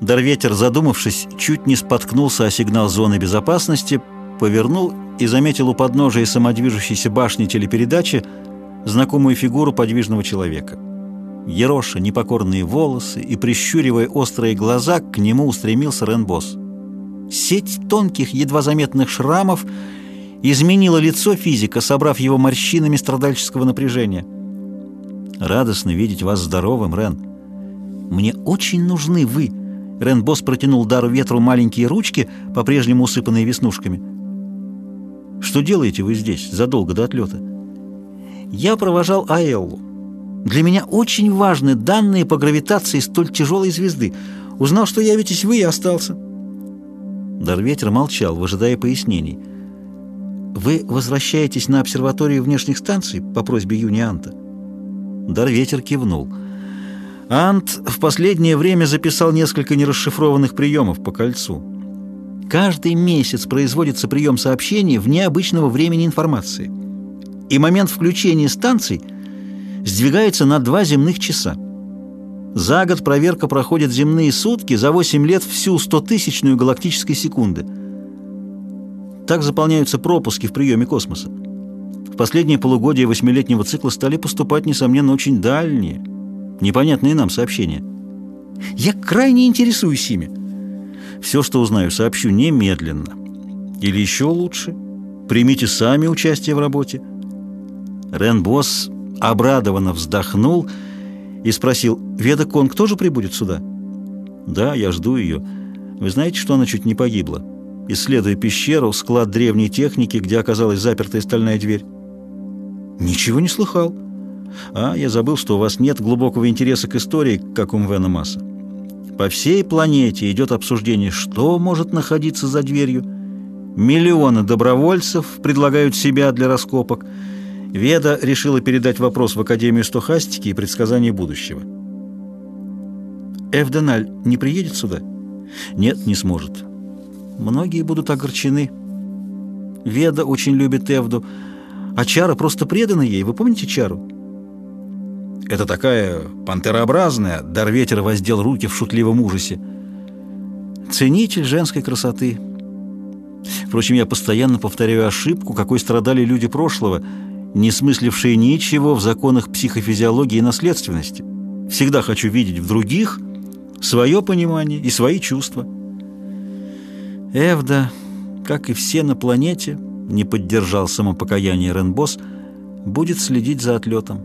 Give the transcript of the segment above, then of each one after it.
Дарветер, задумавшись, чуть не споткнулся о сигнал зоны безопасности, повернул и заметил у подножия самодвижущейся башни телепередачи знакомую фигуру подвижного человека. Ероша непокорные волосы и, прищуривая острые глаза, к нему устремился Ренбос. Сеть тонких, едва заметных шрамов изменила лицо физика, собрав его морщинами страдальческого напряжения. «Радостно видеть вас здоровым, Рен. Мне очень нужны вы». Рен-босс протянул дару ветру маленькие ручки, по-прежнему усыпанные веснушками. «Что делаете вы здесь, задолго до отлета?» «Я провожал Аэллу. Для меня очень важны данные по гравитации столь тяжелой звезды. Узнал, что явитесь вы, и остался». Дарветер молчал, выжидая пояснений. «Вы возвращаетесь на обсерваторию внешних станций по просьбе Юни Анта?» Дарветер кивнул. Ант в последнее время записал несколько нерасшифрованных приемов по кольцу. Каждый месяц производится прием сообщений в необычного времени информации. И момент включения станций сдвигается на два земных часа. За год проверка проходит земные сутки, за 8 лет всю стотысячную галактической секунды. Так заполняются пропуски в приеме космоса. В последние полугодия восьмилетнего цикла стали поступать, несомненно, очень дальние, непонятные нам сообщения. Я крайне интересуюсь ими. Все, что узнаю, сообщу немедленно. Или еще лучше, примите сами участие в работе. Рен Босс обрадованно вздохнул и спросил, «Веда Конг тоже прибудет сюда?» «Да, я жду ее. Вы знаете, что она чуть не погибла?» исследуя пещеру, склад древней техники, где оказалась запертая стальная дверь. «Ничего не слыхал. А, я забыл, что у вас нет глубокого интереса к истории, как у Мвена Масса. По всей планете идет обсуждение, что может находиться за дверью. Миллионы добровольцев предлагают себя для раскопок. Веда решила передать вопрос в Академию стохастики и предсказаний будущего. Эвденаль не приедет сюда? Нет, не сможет. Многие будут огорчены. Веда очень любит Эвду, а Чара просто предана ей. Вы помните Чару? Это такая пантерообразная, Дарветер воздел руки в шутливом ужасе. Ценитель женской красоты. Впрочем, я постоянно повторяю ошибку, какой страдали люди прошлого, не смыслившие ничего в законах психофизиологии и наследственности. Всегда хочу видеть в других свое понимание и свои чувства. Эвда, как и все на планете, не поддержал самопокаяние Ренбос, будет следить за отлетом.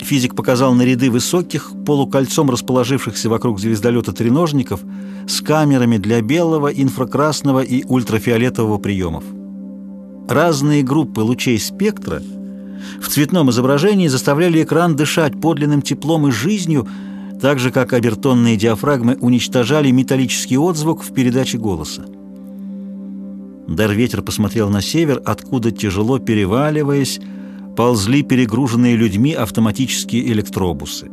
Физик показал на ряды высоких, полукольцом расположившихся вокруг звездолета треножников с камерами для белого, инфракрасного и ультрафиолетового приемов. Разные группы лучей спектра в цветном изображении заставляли экран дышать подлинным теплом и жизнью, так же, как обертонные диафрагмы уничтожали металлический отзвук в передаче голоса. Дарветер посмотрел на север, откуда, тяжело переваливаясь, ползли перегруженные людьми автоматические электробусы.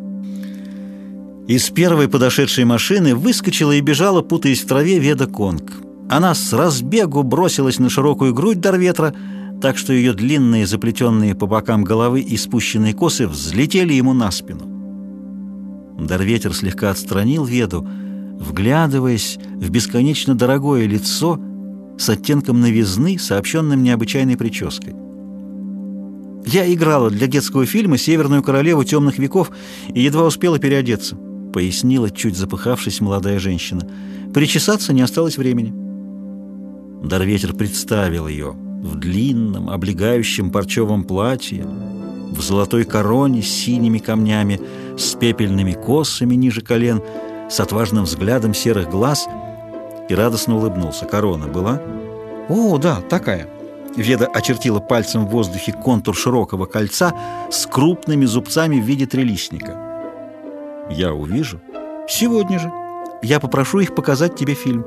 Из первой подошедшей машины выскочила и бежала, путаясь в траве, Веда Конг. Она с разбегу бросилась на широкую грудь Дарветра, так что ее длинные, заплетенные по бокам головы и спущенные косы взлетели ему на спину. Дарветер слегка отстранил Веду, вглядываясь в бесконечно дорогое лицо с оттенком новизны, сообщенным необычайной прической. «Я играла для детского фильма «Северную королеву темных веков» и едва успела переодеться», — пояснила, чуть запыхавшись, молодая женщина. «Причесаться не осталось времени». Дарветер представил ее в длинном, облегающем парчевом платье, в золотой короне с синими камнями, с пепельными косами ниже колен, с отважным взглядом серых глаз и радостно улыбнулся. Корона была? «О, да, такая». Веда очертила пальцем в воздухе контур широкого кольца с крупными зубцами в виде трелистника. «Я увижу. Сегодня же. Я попрошу их показать тебе фильм».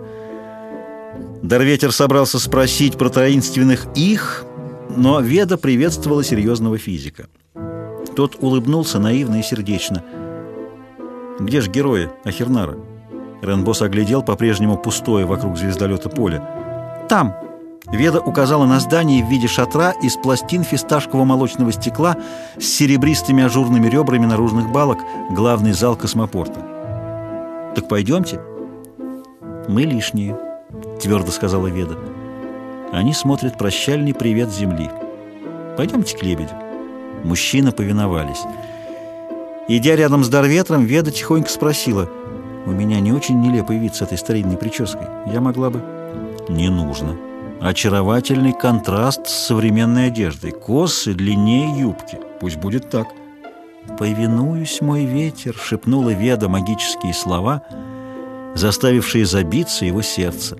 Дарветер собрался спросить про таинственных «их», но Веда приветствовала серьезного физика. Тот улыбнулся наивно и сердечно. «Где же герои Ахернара?» Ренбос оглядел по-прежнему пустое вокруг звездолета поле. «Там!» Веда указала на здание в виде шатра из пластин фисташково-молочного стекла с серебристыми ажурными ребрами наружных балок, главный зал космопорта. Так пойдемте. Мы лишние, твердо сказала Веда. Они смотрят прощальный привет земли. Пойдемте к лебедю. Мужчины повиновались. Идя рядом с Дарветром, Веда тихонько спросила, «У меня не очень нелепый вид с этой старинной прической. Я могла бы...» «Не нужно. Очаровательный контраст с современной одеждой. Косы длиннее юбки. Пусть будет так». «Повинуюсь, мой ветер», — шепнула Веда магические слова, заставившие забиться его сердце.